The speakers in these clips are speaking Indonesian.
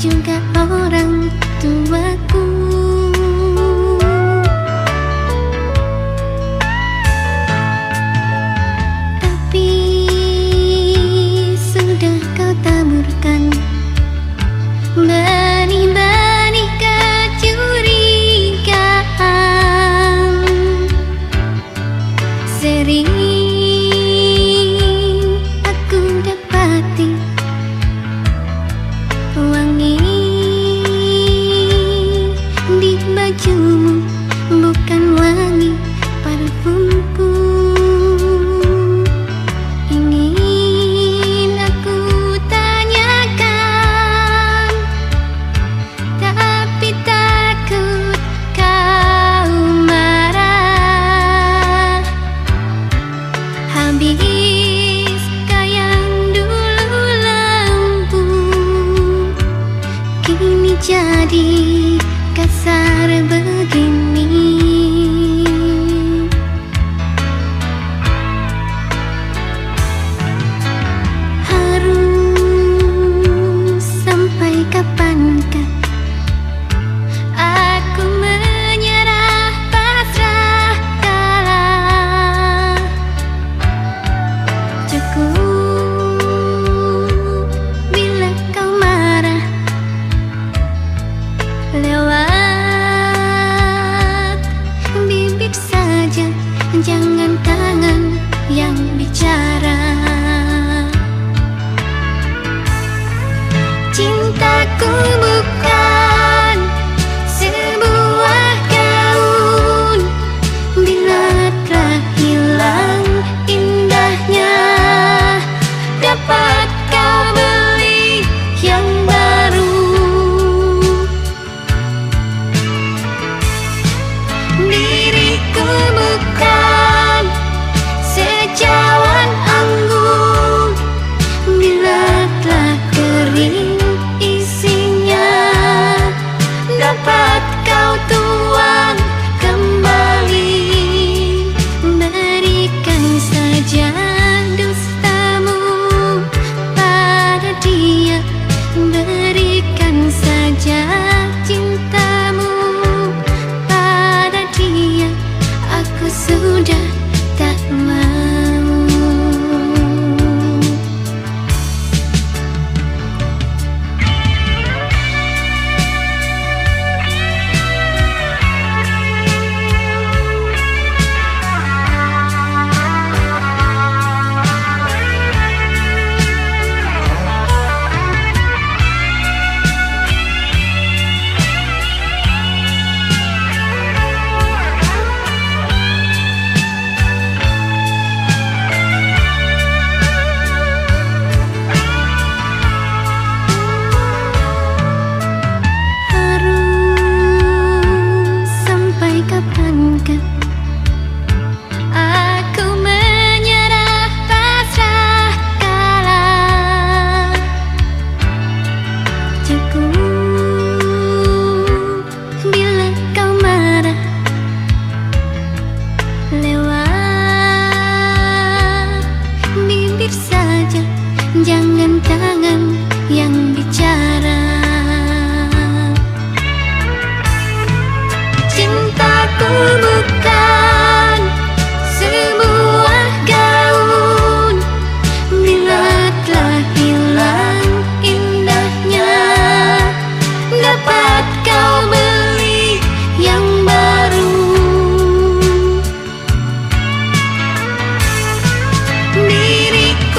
juga orang tuaku. Tapi sudah kau taburkan Benih-benih kecurigaan Sering நதி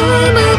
time